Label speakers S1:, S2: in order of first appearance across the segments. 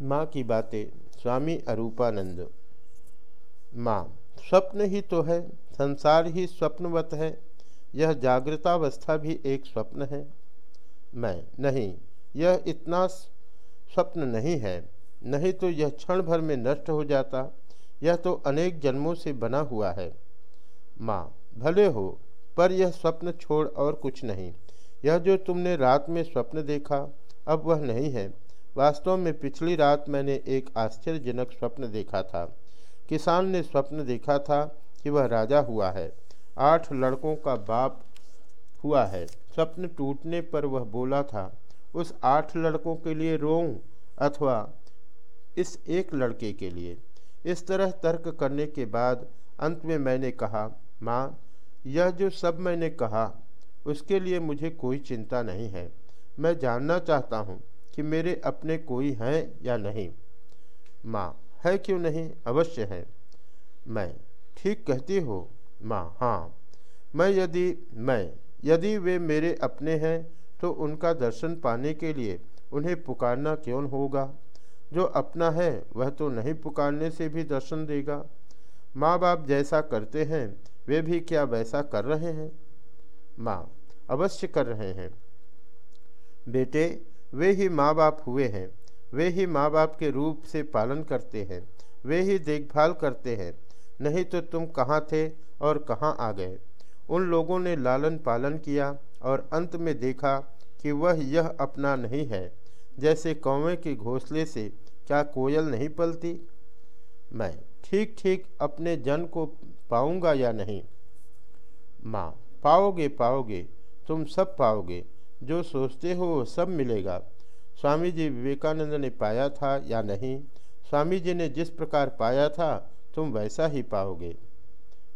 S1: माँ की बातें, स्वामी अरूपानंद। माँ, स्वप्न ही तो है, संसार ही स्वप्नवत है, यह जागृतावस्था भी एक स्वप्न है। मैं, नहीं, यह इतना स्वप्न नहीं है, नहीं तो यह क्षण भर में नष्ट हो जाता, यह तो अनेक जन्मों से बना हुआ है। माँ, भले हो, पर यह स्वप्न छोड़ और कुछ नहीं, यह जो तुमने रात में स्वप्न देखा, अब वह नहीं है। वास्तव में पिछली रात मैंने एक आश्चर्यजनक स्वप्न देखा था। किसान ने स्वप्न देखा था कि वह राजा हुआ है। आठ लड़कों का बाप हुआ है। स्वप्न टूटने पर वह बोला था, उस आठ लड़कों के लिए रोऊं अथवा इस एक लड़के के लिए? इस तरह तर्क करने के बाद अंत में मैंने कहा, माँ, यह जो सब मैंने कहा, उसके लिए मुझे कोई चिंता नहीं है। मैं जानना चाहता हूँ कि मेरे अपने कोई हैं या नहीं? माँ, है क्यों नहीं? अवश्य है। मैं, ठीक कहती हो। माँ हाँ। मैं यदि मैं, यदि वे मेरे अपने हैं तो उनका दर्शन पाने के लिए उन्हें पुकारना क्यों होगा? जो अपना है, वह तो नहीं पुकारने से भी दर्शन देगा। माँ बाप जैसा करते हैं, वे भी क्या वैसा कर रहे हैं? माँ, अवश्य कर रहे हैं। बेटे वे ही माँ बाप हुए हैं। वे ही माँ बाप के रूप से पालन करते हैं। वे ही देखभाल करते हैं। नहीं तो तुम कहाँ थे और कहाँ आ गए? उन लोगों ने लालन पालन किया और अंत में देखा कि वह यह अपना नहीं है। जैसे कौवे के घोंसले से क्या कोयल नहीं पलती? मैं ठीक ठीक अपने जन को पाऊँगा या नहीं? माँ, पाओगे पाओगे, तुम सब पाओगे। जो सोचते हो वो सब मिलेगा। स्वामी जी विवेकानंद ने पाया था या नहीं? स्वामी जी ने जिस प्रकार पाया था, तुम वैसा ही पाओगे।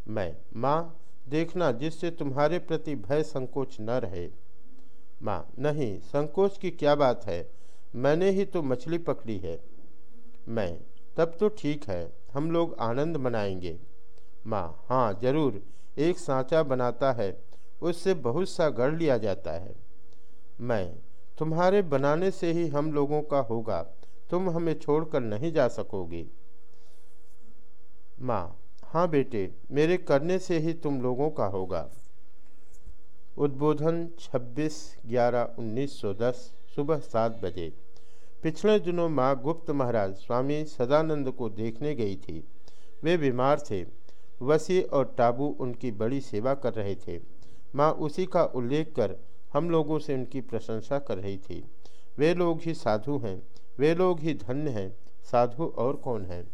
S1: मैं, माँ, देखना जिससे तुम्हारे प्रति भय संकोच न रहे। माँ, नहीं, संकोच की क्या बात है? मैंने ही तो मछली पकड़ी है। मैं, तब तो ठीक है, हम लोग आनंद मनाएँगे। माँ हाँ ज़रूर, एक सांचा बनाता है, उससे बहुत सा गढ़ लिया जाता है। मैं। तुम्हारे बनाने से ही हम लोगों का होगा। तुम हमें छोड़कर नहीं जा सकोगे। माँ हाँ बेटे, मेरे करने से ही तुम लोगों का होगा। उद्बोधन 26 ग्यारह 1910 सुबह सात बजे। पिछले दिनों माँ गुप्त महाराज स्वामी सदानंद को देखने गई थी। वे बीमार थे। वसी और टाबू उनकी बड़ी सेवा कर रहे थे। माँ उसी का उल्लेख कर हम लोगों से उनकी प्रशंसा कर रही थी। वे लोग ही साधु हैं, वे लोग ही धन्य हैं, साधु और कौन है?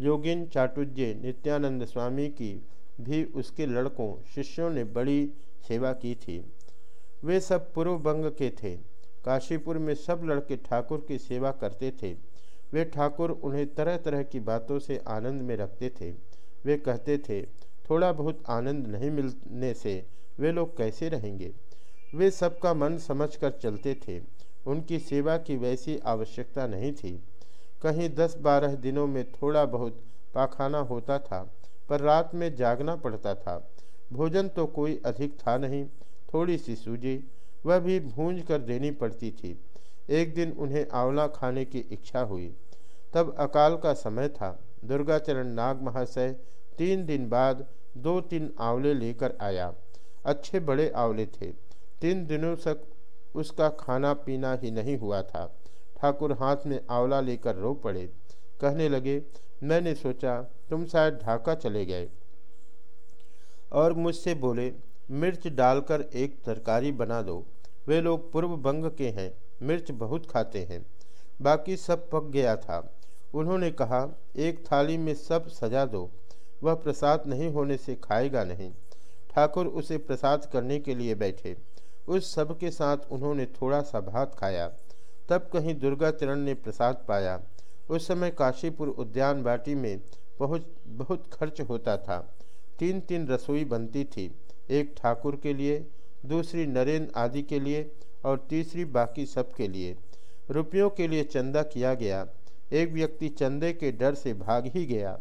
S1: योगिन चाटुज्य नित्यानंद स्वामी की भी उसके लड़कों, शिष्यों ने बड़ी सेवा की थी। वे सब पूर्व बंग के थे। काशीपुर में सब लड़के ठाकुर की सेवा करते थे। वे ठाकुर उन्हें तरह तरह की बातों से आनंद में रखते थे। वे कहते थे, थोड़ा बहुत आनंद नहीं मिलने से वे लोग कैसे रहेंगे? वे सबका मन समझकर चलते थे। उनकी सेवा की वैसी आवश्यकता नहीं थी। कहीं दस बारह दिनों में थोड़ा बहुत पाखाना होता था, पर रात में जागना पड़ता था। भोजन तो कोई अधिक था नहीं थोड़ी सी सूजी, वह भी भूंज कर देनी पड़ती थी। एक दिन उन्हें आंवला खाने की इच्छा हुई। तब अकाल का समय था। दुर्गाचरण नाग महाशय तीन दिन बाद दो तीन आंवले लेकर आया। अच्छे बड़े आंवले थे। तीन दिनों तक उसका खाना पीना ही नहीं हुआ था। ठाकुर हाथ में आंवला लेकर रो पड़े। कहने लगे, मैंने सोचा तुम शायद ढाका चले गए। और मुझसे बोले, मिर्च डालकर एक तरकारी बना दो। वे लोग पूर्व बंग के हैं, मिर्च बहुत खाते हैं। बाकी सब पक गया था। उन्होंने कहा, एक थाली में सब सजा दो। वह प्रसाद नहीं होने से खाएगा नहीं। ठाकुर उसे प्रसाद करने के लिए बैठे। उस सब के साथ उन्होंने थोड़ा सा भात खाया। तब कहीं दुर्गा चरण ने प्रसाद पाया। उस समय काशीपुर उद्यान बाटी में पहुँच बहुत खर्च होता था। तीन तीन रसोई बनती थी, एक ठाकुर के लिए, दूसरी नरेंद्र आदि के लिए और तीसरी बाकी सब के लिए। रुपयों के लिए चंदा किया गया। एक व्यक्ति चंदे के डर से भाग ही गया।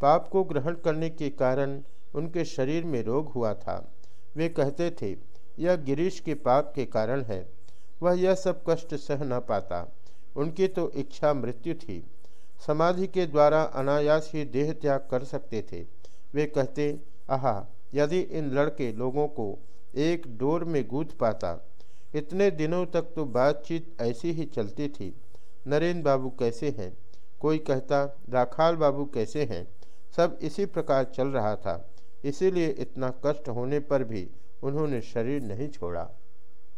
S1: पाप को ग्रहण करने के कारण उनके शरीर में रोग हुआ था। वे कहते थे यह गिरीश के पाप के कारण है, वह यह सब कष्ट सह न पाता। उनकी तो इच्छा मृत्यु थी। समाधि के द्वारा अनायास ही देह त्याग कर सकते थे। वे कहते, आहा, यदि इन लड़के लोगों को एक डोर में गूंथ पाता, इतने दिनों तक तो बातचीत ऐसी ही चलती थी। नरेंद्र बाबू कैसे हैं? कोई कहता, राखाल बाबू कैसे हैं? सब इसी प्रकार चल रहा था। इसीलिए इतना कष्ट होने पर भी उन्होंने शरीर नहीं छोड़ा।